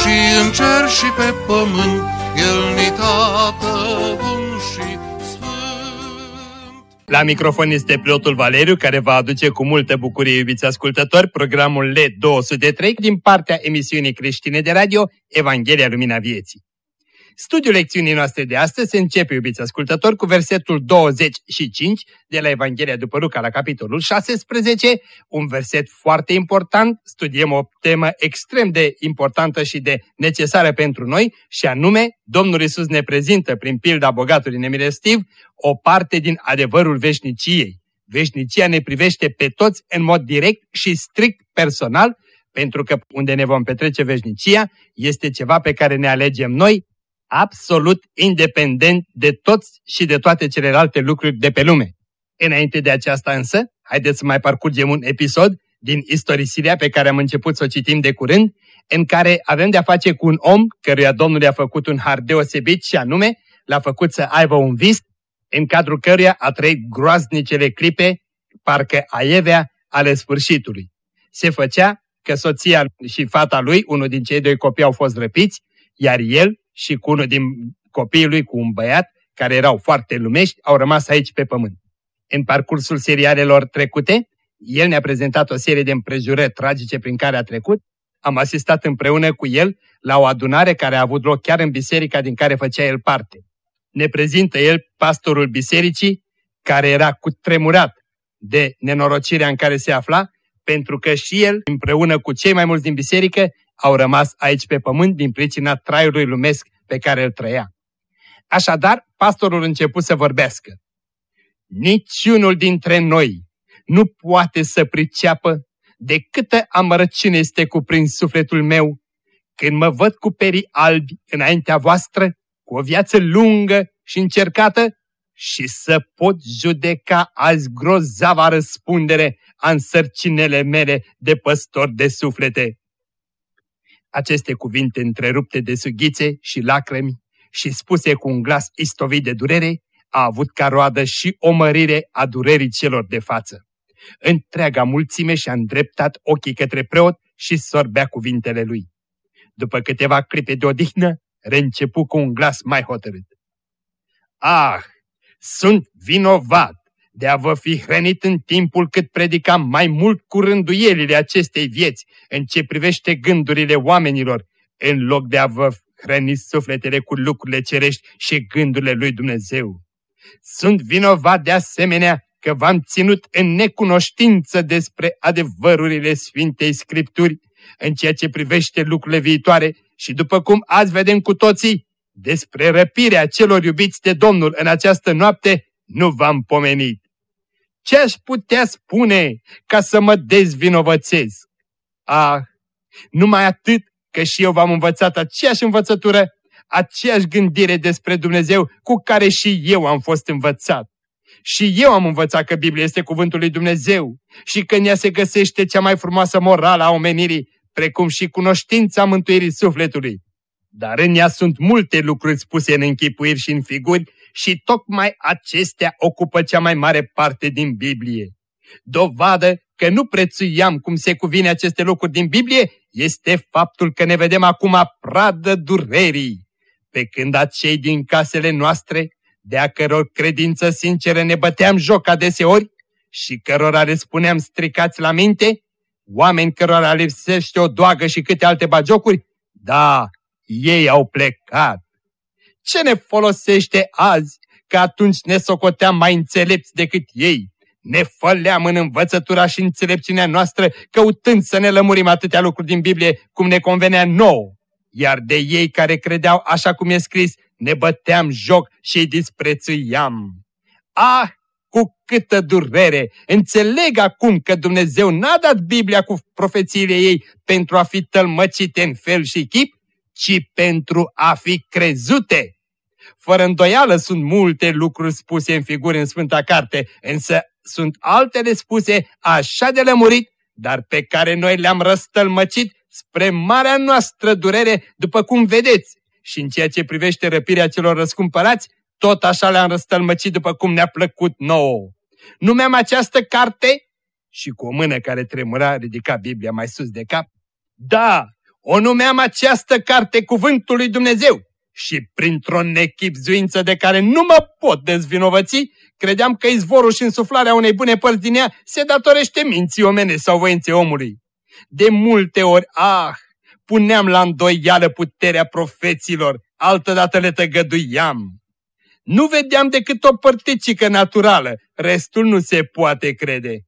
și în cer și pe pământ, El ni tată bun și sfânt. La microfon este preotul Valeriu, care va aduce cu multă bucurie, iubiți ascultători, programul LED 203 din partea emisiunii creștine de radio Evanghelia Lumina Vieții. Studiul lecțiunii noastre de astăzi se începe, iubiți ascultători, cu versetul 25 de la Evanghelia după Luca la capitolul 16, un verset foarte important, studiem o temă extrem de importantă și de necesară pentru noi și anume, Domnul Isus ne prezintă prin pilda bogatului nemilestiv o parte din adevărul veșniciei. Veșnicia ne privește pe toți în mod direct și strict personal, pentru că unde ne vom petrece veșnicia este ceva pe care ne alegem noi, absolut independent de toți și de toate celelalte lucruri de pe lume. Înainte de aceasta însă, haideți să mai parcurgem un episod din istorisirea pe care am început să o citim de curând, în care avem de-a face cu un om căruia Domnul i-a făcut un har deosebit și anume l-a făcut să aibă un vis în cadrul căruia a trăit groaznicele clipe, parcă aievea ale sfârșitului. Se făcea că soția și fata lui, unul din cei doi copii au fost răpiți, iar el și cu unul din copiii lui, cu un băiat, care erau foarte lumești, au rămas aici pe pământ. În parcursul serialelor trecute, el ne-a prezentat o serie de împrejurări tragice prin care a trecut. Am asistat împreună cu el la o adunare care a avut loc chiar în biserica din care făcea el parte. Ne prezintă el pastorul bisericii, care era cu tremurat de nenorocirea în care se afla, pentru că și el, împreună cu cei mai mulți din biserică, au rămas aici pe pământ din pricina traiului lumesc pe care îl trăia. Așadar, pastorul a început să vorbească. Niciunul dintre noi nu poate să priceapă de câtă amărăciune este cuprins sufletul meu când mă văd cu perii albi înaintea voastră, cu o viață lungă și încercată și să pot judeca azi grozava răspundere a însărcinele mele de păstor de suflete. Aceste cuvinte întrerupte de sughițe și lacrimi și spuse cu un glas istovit de durere, a avut ca roadă și o mărire a durerii celor de față. Întreaga mulțime și-a îndreptat ochii către preot și sorbea cuvintele lui. După câteva clipe de odihnă, reîncepu cu un glas mai hotărât. Ah, sunt vinovat de a vă fi hrănit în timpul cât predicam mai mult cu rânduielile acestei vieți în ce privește gândurile oamenilor, în loc de a vă hrăni sufletele cu lucrurile cerești și gândurile lui Dumnezeu. Sunt vinovat de asemenea că v-am ținut în necunoștință despre adevărurile Sfintei Scripturi în ceea ce privește lucrurile viitoare și după cum azi vedem cu toții, despre răpirea celor iubiți de Domnul în această noapte nu v-am pomenit. Ce aș putea spune ca să mă dezvinovățez? Ah, numai atât că și eu v-am învățat aceeași învățătură, aceeași gândire despre Dumnezeu cu care și eu am fost învățat. Și eu am învățat că Biblia este cuvântul lui Dumnezeu și că în ea se găsește cea mai frumoasă morală a omenirii, precum și cunoștința mântuirii sufletului. Dar în ea sunt multe lucruri spuse în închipuiri și în figuri și tocmai acestea ocupă cea mai mare parte din Biblie. Dovadă că nu prețuiam cum se cuvine aceste lucruri din Biblie este faptul că ne vedem acum pradă durerii, pe când acei din casele noastre, de a căror credință sinceră ne băteam joc adeseori și cărora le spuneam stricați la minte, oameni cărora lipsește o doagă și câte alte bagiocuri, da, ei au plecat. Ce ne folosește azi că atunci ne socoteam mai înțelepți decât ei? Ne făleam în învățătura și înțelepciunea noastră căutând să ne lămurim atâtea lucruri din Biblie cum ne convenea nouă. Iar de ei care credeau așa cum e scris, ne băteam joc și îi disprețuiam. Ah, cu câtă durere! Înțeleg acum că Dumnezeu n-a dat Biblia cu profețiile ei pentru a fi tălmăcite în fel și chip, ci pentru a fi crezute. Fără îndoială sunt multe lucruri spuse în figuri în Sfânta Carte, însă sunt altele spuse așa de lămurit, dar pe care noi le-am răstălmăcit spre marea noastră durere, după cum vedeți. Și în ceea ce privește răpirea celor răscumpărați, tot așa le-am răstălmăcit după cum ne-a plăcut nouă. Numeam această carte și cu o mână care tremura ridica Biblia mai sus de cap. Da, o numeam această carte cuvântului Dumnezeu și printr-o nechipzuință de care nu mă pot dezvinovăți, credeam că izvorul și însuflarea unei bune părți din ea se datorește minții omene sau voinței omului. De multe ori, ah, puneam la îndoială puterea profeților, altădată le tăgăduiam. Nu vedeam decât o părticică naturală, restul nu se poate crede.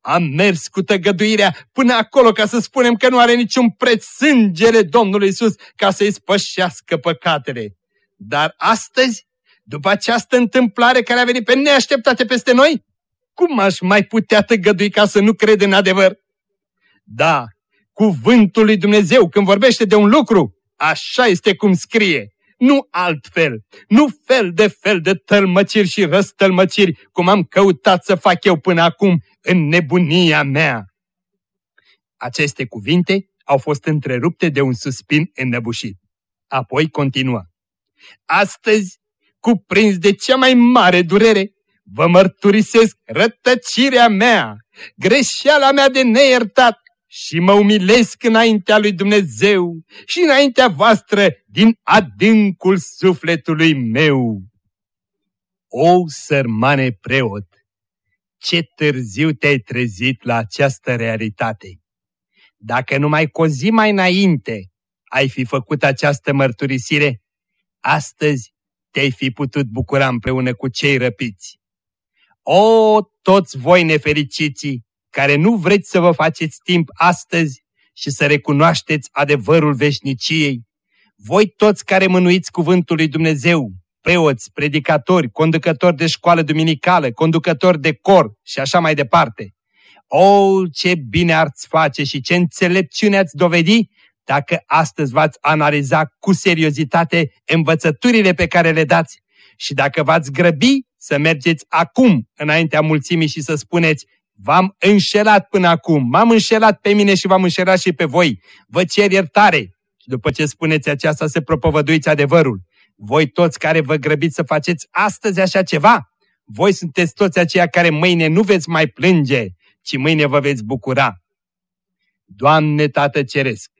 Am mers cu tăgăduirea până acolo ca să spunem că nu are niciun preț sângele Domnului Isus ca să-i spășească păcatele. Dar astăzi, după această întâmplare care a venit pe neașteptate peste noi, cum aș mai putea tăgădui ca să nu cred în adevăr? Da, cuvântul lui Dumnezeu când vorbește de un lucru, așa este cum scrie nu altfel, nu fel de fel de tălmăciri și răstălmăciri, cum am căutat să fac eu până acum în nebunia mea. Aceste cuvinte au fost întrerupte de un suspin înnăbușit. Apoi continuă. Astăzi, cuprins de cea mai mare durere, vă mărturisesc rătăcirea mea, greșeala mea de neiertat și mă umilesc înaintea lui Dumnezeu și înaintea voastră din adâncul sufletului meu. O, sărmane preot, ce târziu te-ai trezit la această realitate! Dacă numai cu o zi mai înainte ai fi făcut această mărturisire, astăzi te-ai fi putut bucura împreună cu cei răpiți. O, toți voi nefericiții, care nu vreți să vă faceți timp astăzi și să recunoașteți adevărul veșniciei, voi toți care mânuiți cuvântul lui Dumnezeu, preoți, predicatori, conducători de școală duminicală, conducători de cor și așa mai departe. O, ce bine ar-ți face și ce înțelepciune ați dovedi dacă astăzi v-ați analiza cu seriozitate învățăturile pe care le dați și dacă v-ați grăbi să mergeți acum înaintea mulțimii și să spuneți V-am înșelat până acum, m-am înșelat pe mine și v-am înșelat și pe voi. Vă cer iertare. Și după ce spuneți aceasta, să propovăduiți adevărul. Voi toți care vă grăbiți să faceți astăzi așa ceva, voi sunteți toți aceia care mâine nu veți mai plânge, ci mâine vă veți bucura. Doamne Tată Ceresc,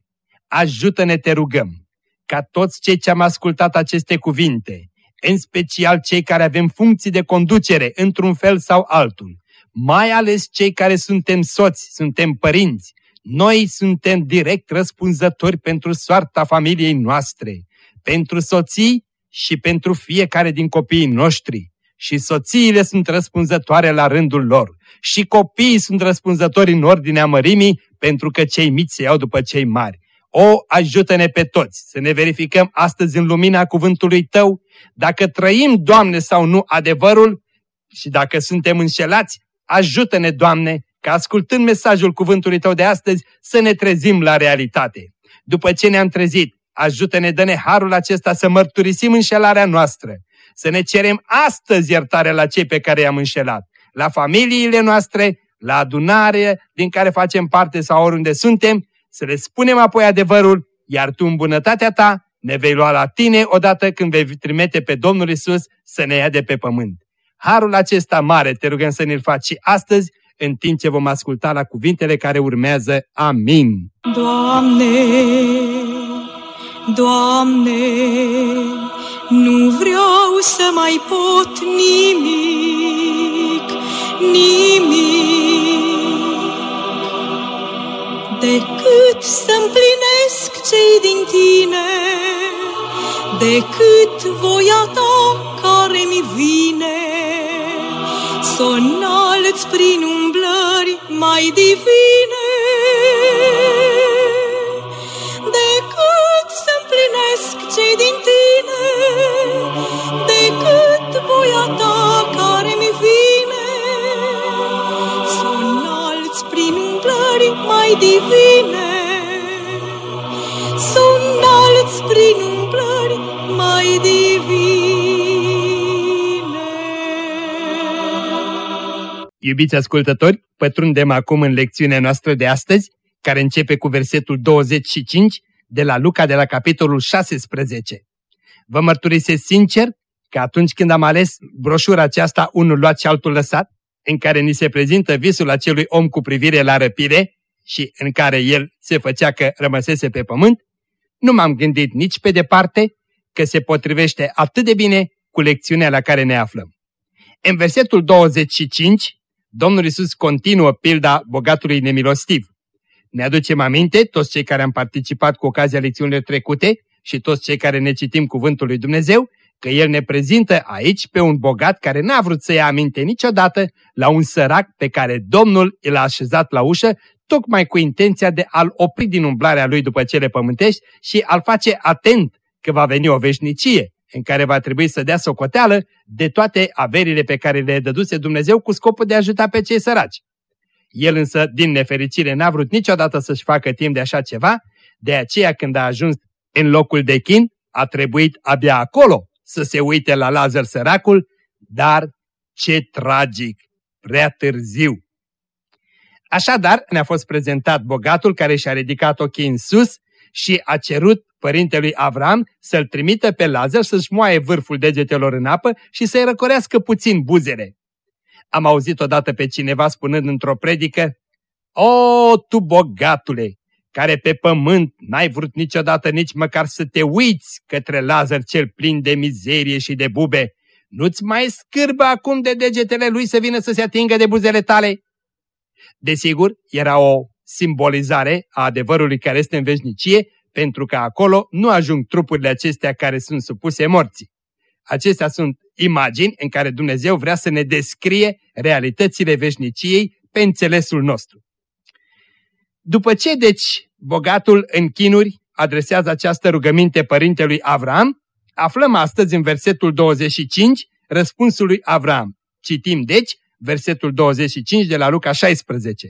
ajută-ne, te rugăm, ca toți cei ce am ascultat aceste cuvinte, în special cei care avem funcții de conducere într-un fel sau altul, mai ales cei care suntem soți, suntem părinți. Noi suntem direct răspunzători pentru soarta familiei noastre, pentru soții și pentru fiecare din copiii noștri. Și soțiile sunt răspunzătoare la rândul lor. Și copiii sunt răspunzători în ordinea mărimii, pentru că cei mici se iau după cei mari. O, ajută-ne pe toți să ne verificăm astăzi în lumina cuvântului Tău, dacă trăim, Doamne, sau nu adevărul și dacă suntem înșelați, Ajută-ne, Doamne, ca ascultând mesajul cuvântului Tău de astăzi să ne trezim la realitate. După ce ne-am trezit, ajută-ne, dă-ne harul acesta să mărturisim înșelarea noastră, să ne cerem astăzi iertare la cei pe care i-am înșelat, la familiile noastre, la adunare din care facem parte sau oriunde suntem, să le spunem apoi adevărul, iar Tu în bunătatea Ta ne vei lua la Tine odată când vei trimite pe Domnul Isus să ne ia de pe pământ. Harul acesta mare te rugăm să ne-l faci și astăzi, în timp ce vom asculta la cuvintele care urmează. Amin. Doamne, Doamne, nu vreau să mai pot nimic, nimic, decât să împlinesc cei din Tine, decât voia Ta care mi vine. Să o înalți prin umblări mai divine, doresc cei din tine decât voia ta care mi vine. Să înalți prin umblări mai divine, să înalți prin umblări mai divine. Iubiți ascultători, pătrundem acum în lecțiunea noastră de astăzi, care începe cu versetul 25 de la Luca de la capitolul 16. Vă mărturisesc sincer că atunci când am ales broșura aceasta, unul luat și altul lăsat, în care ni se prezintă visul acelui om cu privire la răpire și în care el se făcea că rămăsese pe pământ, nu m-am gândit nici pe departe că se potrivește atât de bine cu lecțiunea la care ne aflăm. În versetul 25, Domnul Isus continuă pilda bogatului nemilostiv. Ne aducem aminte, toți cei care am participat cu ocazia lecțiunilor trecute și toți cei care ne citim cuvântul lui Dumnezeu, că El ne prezintă aici pe un bogat care n-a vrut să ia aminte niciodată la un sărac pe care Domnul îl a așezat la ușă, tocmai cu intenția de a-l opri din umblarea lui după cele pământești și a-l face atent că va veni o veșnicie în care va trebui să dea socoteală de toate averile pe care le dăduse Dumnezeu cu scopul de a ajuta pe cei săraci. El însă, din nefericire, n-a vrut niciodată să-și facă timp de așa ceva, de aceea când a ajuns în locul de chin, a trebuit abia acolo să se uite la Lazar săracul, dar ce tragic, prea târziu. Așadar, ne-a fost prezentat bogatul care și-a ridicat ochii în sus și a cerut părintelui Avram să-l trimită pe Lazar să-și moaie vârful degetelor în apă și să-i răcorească puțin buzele. Am auzit odată pe cineva spunând într-o predică, O, tu bogatule, care pe pământ n-ai vrut niciodată nici măcar să te uiți către Lazar cel plin de mizerie și de bube, nu-ți mai scârbă acum de degetele lui să vină să se atingă de buzele tale? Desigur, era o simbolizare a adevărului care este în veșnicie, pentru că acolo nu ajung trupurile acestea care sunt supuse morții. Acestea sunt imagini în care Dumnezeu vrea să ne descrie realitățile veșniciei pe înțelesul nostru. După ce, deci, bogatul în chinuri adresează această rugăminte părintelui Avram, aflăm astăzi în versetul 25 răspunsul lui Avram. Citim, deci, versetul 25 de la Luca 16.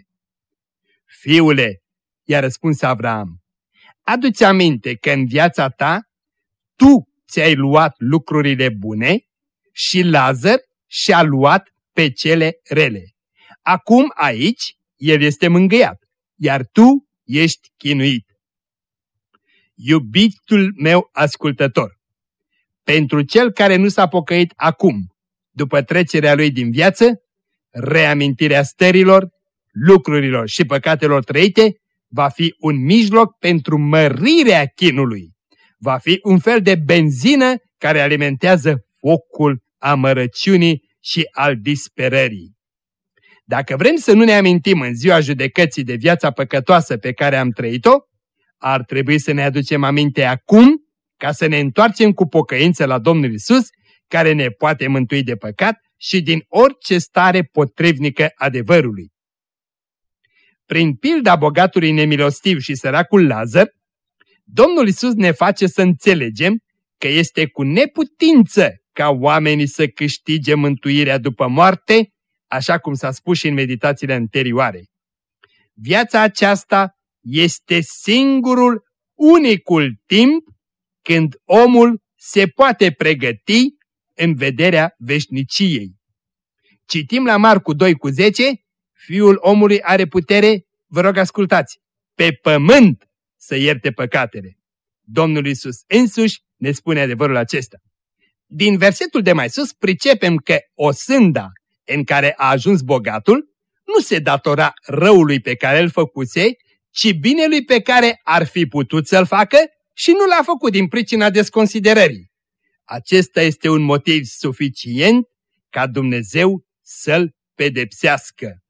Fiule, i-a răspuns Avram, adu-ți aminte că în viața ta tu ți-ai luat lucrurile bune și Lazar și-a luat pe cele rele. Acum aici el este mângâiat, iar tu ești chinuit. Iubitul meu ascultător, pentru cel care nu s-a pocăit acum, după trecerea lui din viață, reamintirea stărilor, lucrurilor și păcatelor trăite va fi un mijloc pentru mărirea chinului. Va fi un fel de benzină care alimentează focul amărăciunii și al disperării. Dacă vrem să nu ne amintim în ziua judecății de viața păcătoasă pe care am trăit-o, ar trebui să ne aducem aminte acum ca să ne întoarcem cu pocăință la Domnul Isus, care ne poate mântui de păcat și din orice stare potrivnică adevărului. Prin pilda bogatului nemilostiv și săracul Lazar, Domnul Isus ne face să înțelegem că este cu neputință ca oamenii să câștige mântuirea după moarte, așa cum s-a spus și în meditațiile anterioare. Viața aceasta este singurul, unicul timp când omul se poate pregăti în vederea veșniciei. Citim la Marcu 2 cu 10, Fiul omului are putere, vă rog ascultați, pe pământ să ierte păcatele. Domnul Isus însuși ne spune adevărul acesta. Din versetul de mai sus pricepem că o sânda în care a ajuns bogatul nu se datora răului pe care îl făcuse, ci binelui pe care ar fi putut să-l facă și nu l-a făcut din pricina desconsiderării. Acesta este un motiv suficient ca Dumnezeu să-l pedepsească.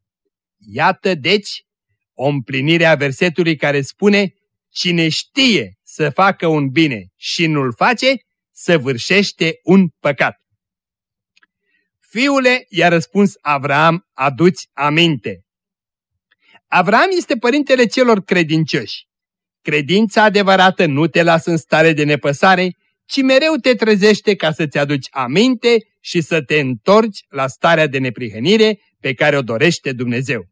Iată deci o împlinire a versetului care spune Cine știe să facă un bine și nu-l face, săvârșește un păcat. Fiule, i-a răspuns Avram, aduți aminte. Avram este părintele celor credincioși. Credința adevărată nu te lasă în stare de nepăsare, ci mereu te trezește ca să-ți aduci aminte și să te întorci la starea de neprihănire pe care o dorește Dumnezeu.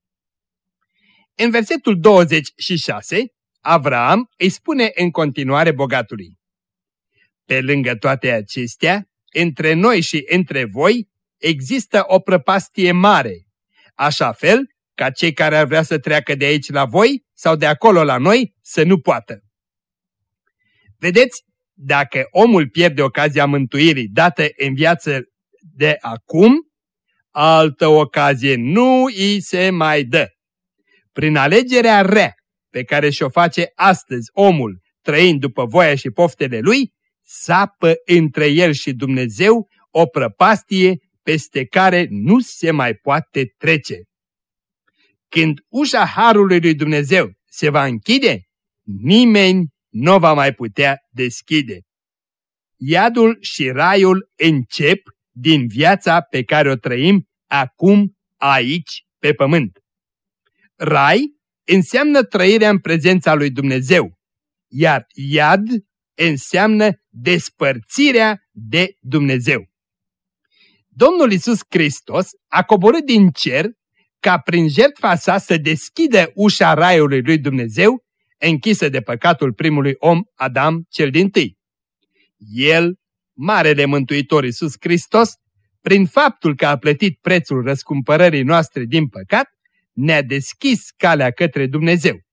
În versetul 26, Avram îi spune în continuare bogatului, Pe lângă toate acestea, între noi și între voi există o prăpastie mare, așa fel ca cei care ar vrea să treacă de aici la voi sau de acolo la noi să nu poată. Vedeți, dacă omul pierde ocazia mântuirii dată în viață de acum, altă ocazie nu îi se mai dă. Prin alegerea rea pe care și-o face astăzi omul, trăind după voia și poftele lui, sapă între el și Dumnezeu o prăpastie peste care nu se mai poate trece. Când ușa Harului lui Dumnezeu se va închide, nimeni nu va mai putea deschide. Iadul și raiul încep din viața pe care o trăim acum aici pe pământ. Rai înseamnă trăirea în prezența lui Dumnezeu, iar iad înseamnă despărțirea de Dumnezeu. Domnul Isus Hristos a coborât din cer ca prin jertfa sa să deschidă ușa raiului lui Dumnezeu, închisă de păcatul primului om, Adam, cel din tâi. El, Marele Mântuitor Isus Hristos, prin faptul că a plătit prețul răscumpărării noastre din păcat, ne-a deschis calea către Dumnezeu.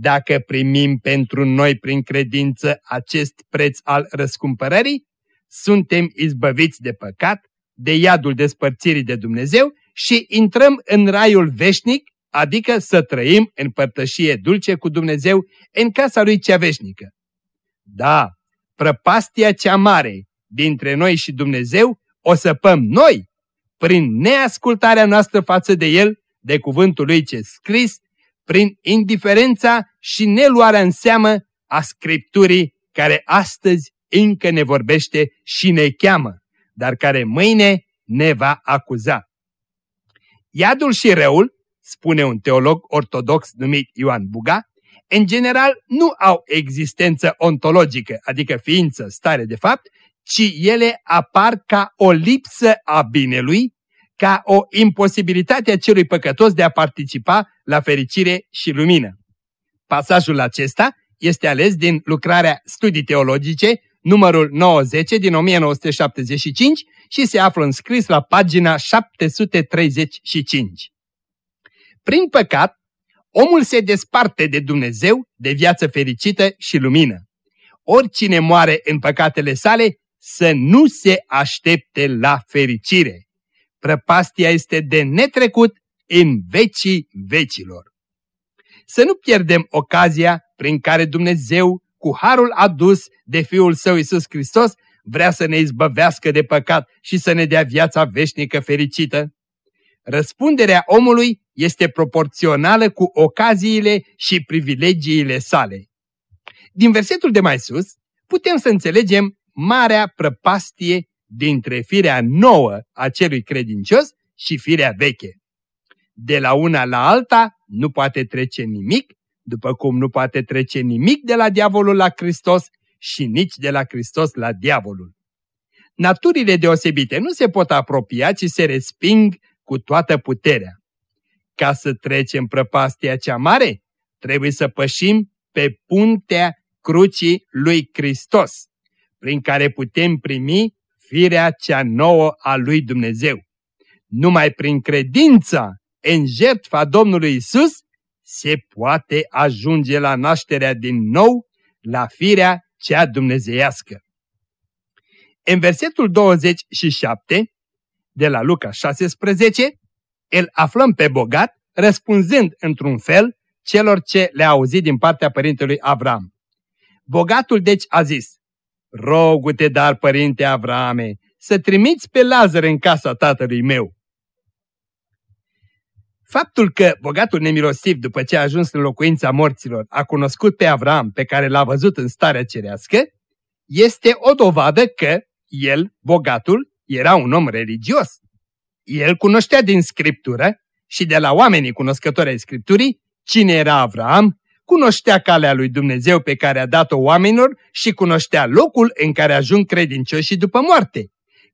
Dacă primim pentru noi prin credință acest preț al răscumpărării, suntem izbăviți de păcat, de iadul despărțirii de Dumnezeu și intrăm în raiul veșnic, adică să trăim în părtășie dulce cu Dumnezeu în casa Lui cea veșnică. Da, prăpastia cea mare dintre noi și Dumnezeu o săpăm noi prin neascultarea noastră față de El, de cuvântul Lui ce scris, prin indiferența și neluarea în seamă a Scripturii care astăzi încă ne vorbește și ne cheamă, dar care mâine ne va acuza. Iadul și răul, spune un teolog ortodox numit Ioan Buga, în general nu au existență ontologică, adică ființă, stare de fapt, ci ele apar ca o lipsă a binelui, ca o imposibilitate a celui păcătos de a participa la fericire și lumină. Pasajul acesta este ales din lucrarea Studii Teologice, numărul 90 din 1975 și se află înscris la pagina 735. Prin păcat, omul se desparte de Dumnezeu, de viață fericită și lumină. Oricine moare în păcatele sale să nu se aștepte la fericire. Prăpastia este de netrecut în vecii vecilor. Să nu pierdem ocazia prin care Dumnezeu, cu harul adus de Fiul Său Isus Hristos, vrea să ne izbăvească de păcat și să ne dea viața veșnică fericită. Răspunderea omului este proporțională cu ocaziile și privilegiile sale. Din versetul de mai sus, putem să înțelegem marea prăpastie dintre firea nouă a celui credincios și firea veche. De la una la alta nu poate trece nimic, după cum nu poate trece nimic de la diavolul la Hristos și nici de la Hristos la diavolul. Naturile deosebite nu se pot apropia, ci se resping cu toată puterea. Ca să trecem prăpastia cea mare, trebuie să pășim pe puntea crucii lui Hristos, prin care putem primi firea cea nouă a lui Dumnezeu. Numai prin credința în jertfa Domnului Isus se poate ajunge la nașterea din nou, la firea cea dumnezeiască. În versetul 27 de la Luca 16, îl aflăm pe bogat răspunzând într-un fel celor ce le-a auzit din partea părintelui Avram. Bogatul deci a zis, Rogu-te dar, părinte Avrame, să trimiți pe Lazar în casa tatălui meu. Faptul că bogatul nemilosiv, după ce a ajuns în locuința morților, a cunoscut pe Avram, pe care l-a văzut în starea cerească, este o dovadă că el, bogatul, era un om religios. El cunoștea din Scriptură și de la oamenii cunoscători ai Scripturii cine era Avram, cunoștea calea lui Dumnezeu pe care a dat-o oamenilor și cunoștea locul în care ajung credincioși după moarte.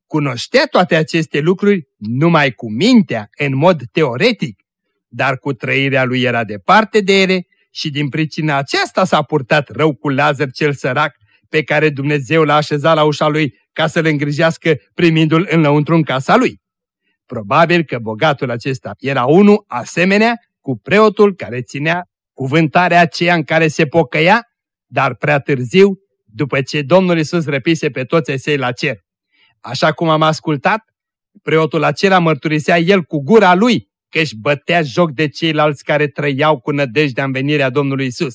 Cunoștea toate aceste lucruri numai cu mintea, în mod teoretic, dar cu trăirea lui era departe de ele și din pricina aceasta s-a purtat rău cu Lazar cel sărac, pe care Dumnezeu l-a așezat la ușa lui ca să-l îngrijească primindu-l înăuntru în casa lui. Probabil că bogatul acesta era unul asemenea cu preotul care ținea cuvântarea aceea în care se pocăia, dar prea târziu, după ce Domnul Isus răpise pe toți esei la cer. Așa cum am ascultat, preotul acela mărturisea el cu gura lui că își bătea joc de ceilalți care trăiau cu nădejdea în venirea Domnului Isus.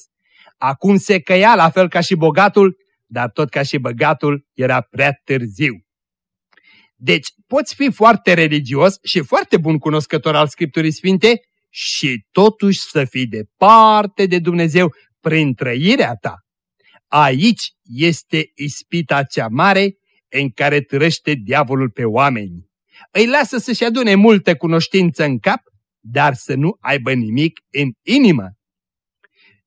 Acum se căia la fel ca și bogatul, dar tot ca și băgatul era prea târziu. Deci poți fi foarte religios și foarte bun cunoscător al Scripturii Sfinte și totuși să fii departe de Dumnezeu prin trăirea ta. Aici este ispita cea mare în care trăște diavolul pe oameni. Îi lasă să-și adune multă cunoștință în cap, dar să nu aibă nimic în inimă.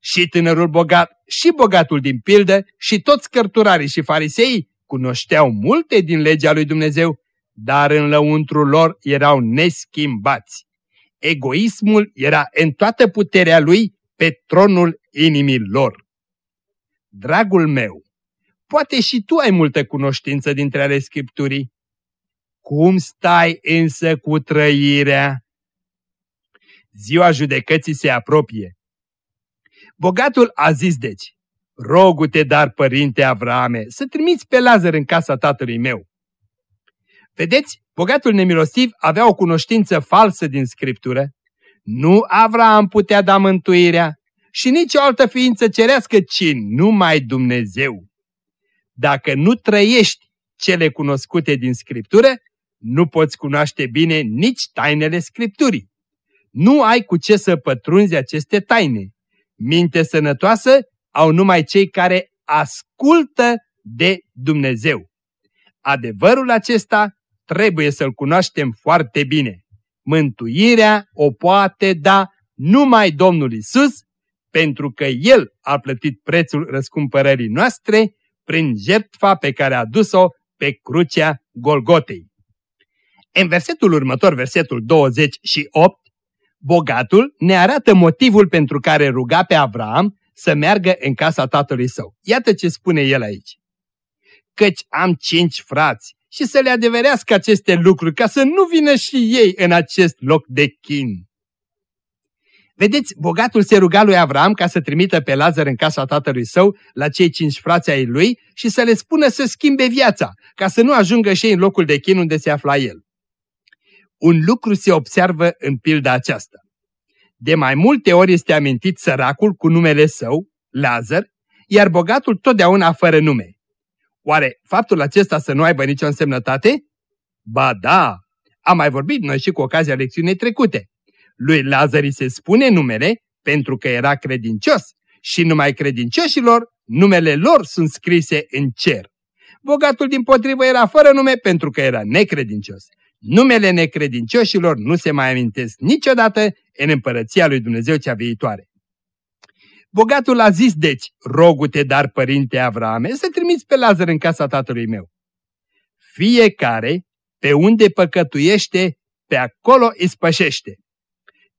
Și tânărul bogat, și bogatul din pildă, și toți cărturarii și farisei cunoșteau multe din legea lui Dumnezeu, dar în lăuntru lor erau neschimbați. Egoismul era în toată puterea lui pe tronul inimii lor. Dragul meu, poate și tu ai multă cunoștință dintre ale Scripturii. Cum stai însă cu trăirea? Ziua judecății se apropie. Bogatul a zis deci, rogu-te dar, părinte Avrame, să trimiți pe Lazar în casa tatălui meu. Vedeți, bogatul nemilostiv avea o cunoștință falsă din Scriptură. Nu Avram putea da mântuirea și nici o altă ființă cerească, ci numai Dumnezeu. Dacă nu trăiești cele cunoscute din Scriptură, nu poți cunoaște bine nici tainele Scripturii. Nu ai cu ce să pătrunzi aceste taine. Minte sănătoasă au numai cei care ascultă de Dumnezeu. Adevărul acesta trebuie să-l cunoaștem foarte bine. Mântuirea o poate da numai Domnul Isus, pentru că El a plătit prețul răscumpărării noastre prin jertfa pe care a dus-o pe crucea Golgotei. În versetul următor, versetul 28, bogatul ne arată motivul pentru care ruga pe Avram să meargă în casa tatălui său. Iată ce spune el aici. Căci am cinci frați și să le adeverească aceste lucruri, ca să nu vină și ei în acest loc de chin. Vedeți, bogatul se ruga lui Avram ca să trimită pe Lazar în casa tatălui său la cei cinci frați ai lui și să le spună să schimbe viața, ca să nu ajungă și ei în locul de chin unde se afla el. Un lucru se observă în pilda aceasta. De mai multe ori este amintit săracul cu numele său, Lazar, iar bogatul totdeauna fără nume. Oare faptul acesta să nu aibă nicio însemnătate? Ba da, am mai vorbit noi și cu ocazia lecțiunii trecute. Lui Lazar se spune numele pentru că era credincios și numai credincioșilor numele lor sunt scrise în cer. Bogatul din potrivă era fără nume pentru că era necredincios. Numele necredincioșilor nu se mai amintesc niciodată în împărăția lui Dumnezeu cea viitoare. Bogatul a zis deci, rogu-te dar, părinte Avrame, să trimiți pe Lazar în casa tatălui meu. Fiecare, pe unde păcătuiește, pe acolo îi spășește.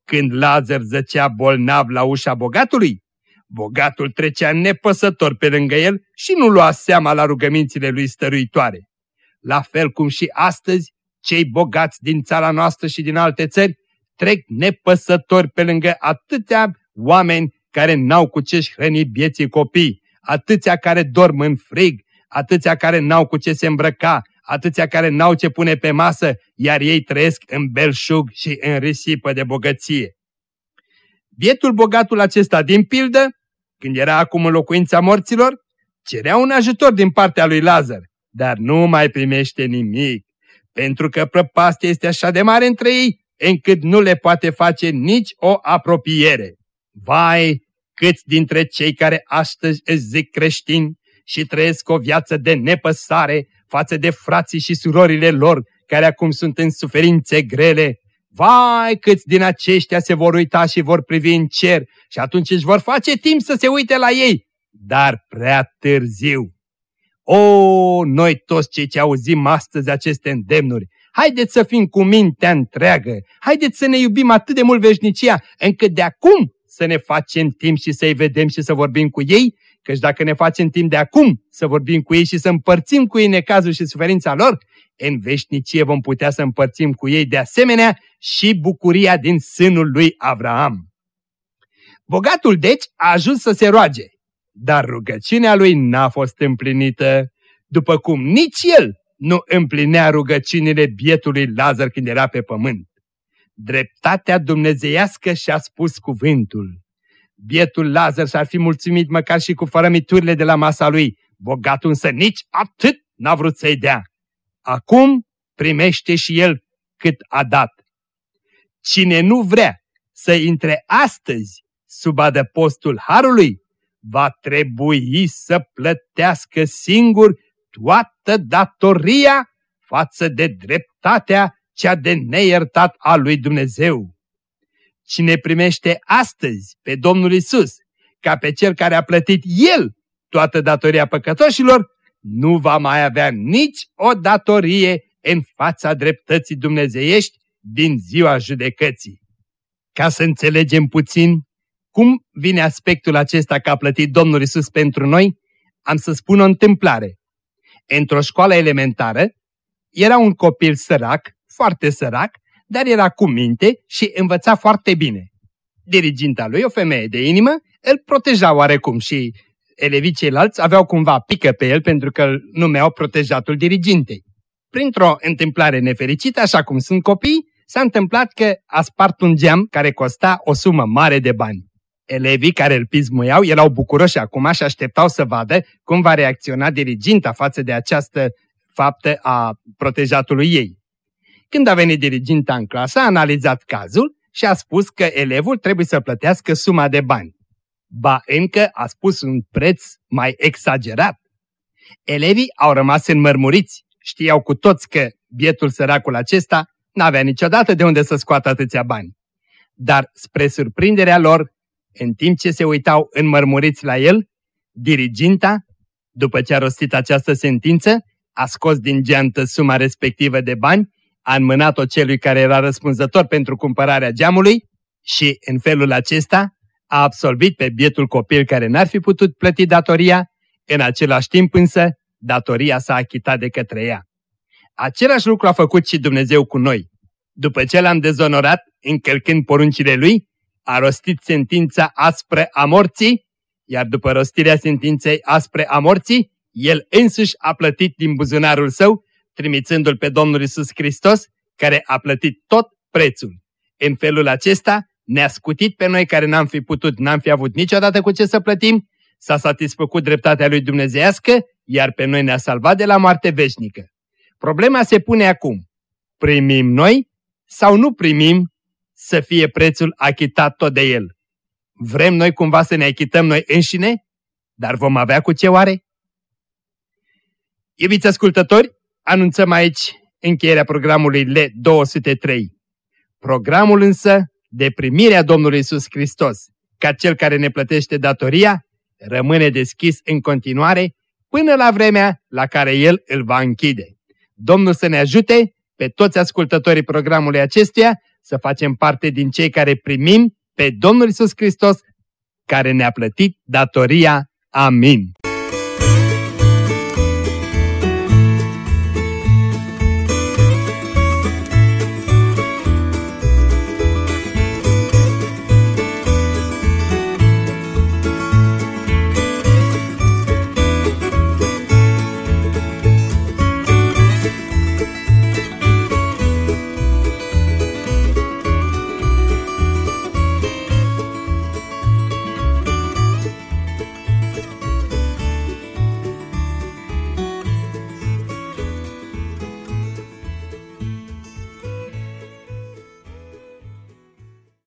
Când Lazar zăcea bolnav la ușa bogatului, bogatul trecea nepăsător pe lângă el și nu lua seama la rugămințile lui stăruitoare. La fel cum și astăzi, cei bogați din țara noastră și din alte țări trec nepăsători pe lângă atâția oameni care n-au cu ce-și hrăni bieții copii, atâția care dorm în frig, atâția care n-au cu ce se îmbrăca, atâția care n-au ce pune pe masă, iar ei trăiesc în belșug și în risipă de bogăție. Bietul bogatul acesta din pildă, când era acum în locuința morților, cerea un ajutor din partea lui Lazar, dar nu mai primește nimic, pentru că prăpastia este așa de mare între ei, încât nu le poate face nici o apropiere. Vai, câți dintre cei care astăzi îți zic creștini și trăiesc o viață de nepăsare față de frații și surorile lor care acum sunt în suferințe grele. Vai, câți din aceștia se vor uita și vor privi în cer și atunci își vor face timp să se uite la ei, dar prea târziu. O, noi toți cei ce auzim astăzi aceste îndemnuri, haideți să fim cu mintea întreagă, haideți să ne iubim atât de mult veșnicia, încât de acum să ne facem timp și să-i vedem și să vorbim cu ei, căci dacă ne facem timp de acum să vorbim cu ei și să împărțim cu ei necazul și suferința lor, în veșnicie vom putea să împărțim cu ei de asemenea și bucuria din sânul lui Avraam. Bogatul deci a ajuns să se roage, dar rugăciunea lui n-a fost împlinită, după cum nici el nu împlinea rugăciunile bietului Lazar când era pe pământ. Dreptatea dumnezeiască și-a spus cuvântul. Bietul Lazar s-ar fi mulțumit măcar și cu fărămiturile de la masa lui, bogatul însă nici atât n-a vrut să-i dea. Acum primește și el cât a dat. Cine nu vrea să intre astăzi sub adăpostul Harului, va trebui să plătească singur toată datoria față de dreptatea cea de neiertat a lui Dumnezeu. Cine primește astăzi pe Domnul Isus ca pe cel care a plătit El toată datoria păcătoșilor, nu va mai avea nici o datorie în fața dreptății dumnezeiești din ziua judecății. Ca să înțelegem puțin cum vine aspectul acesta că a plătit Domnul Isus pentru noi, am să spun o întâmplare. Într-o școală elementară era un copil sărac, foarte sărac, dar era cu minte și învăța foarte bine. Diriginta lui, o femeie de inimă, îl proteja oarecum și elevii ceilalți aveau cumva pică pe el pentru că îl numeau protejatul dirigintei. Printr-o întâmplare nefericită, așa cum sunt copii, s-a întâmplat că a spart un geam care costa o sumă mare de bani. Elevii care îl pismuiau erau bucuroși acum și așteptau să vadă cum va reacționa diriginta față de această faptă a protejatului ei. Când a venit diriginta în clasă, a analizat cazul și a spus că elevul trebuie să plătească suma de bani. Ba încă a spus un preț mai exagerat. Elevii au rămas înmărmuriți, știau cu toți că bietul săracul acesta n-avea niciodată de unde să scoată atâția bani. Dar, spre surprinderea lor, în timp ce se uitau înmărmuriți la el, diriginta, după ce a rostit această sentință, a scos din geantă suma respectivă de bani, a înmânat-o celui care era răspunzător pentru cumpărarea geamului și, în felul acesta, a absolvit pe bietul copil care n-ar fi putut plăti datoria, în același timp însă, datoria s-a achitat de către ea. Același lucru a făcut și Dumnezeu cu noi. După ce l-am dezonorat, încălcând poruncile Lui, a rostit sentința aspre a morții, iar după rostirea sentinței aspre a morții, El însuși a plătit din buzunarul său, trimițându-L pe Domnul Isus Hristos, care a plătit tot prețul. În felul acesta ne-a scutit pe noi care n-am fi putut, n-am fi avut niciodată cu ce să plătim, s-a satisfăcut dreptatea lui dumnezeiască, iar pe noi ne-a salvat de la moarte veșnică. Problema se pune acum. Primim noi sau nu primim să fie prețul achitat tot de el? Vrem noi cumva să ne achităm noi înșine? Dar vom avea cu ce oare? Iubiți ascultători, anunțăm aici încheierea programului L203. Programul însă de primirea Domnului Isus Hristos, ca Cel care ne plătește datoria, rămâne deschis în continuare până la vremea la care El îl va închide. Domnul să ne ajute pe toți ascultătorii programului acestuia să facem parte din cei care primim pe Domnul Isus Hristos, care ne-a plătit datoria. Amin.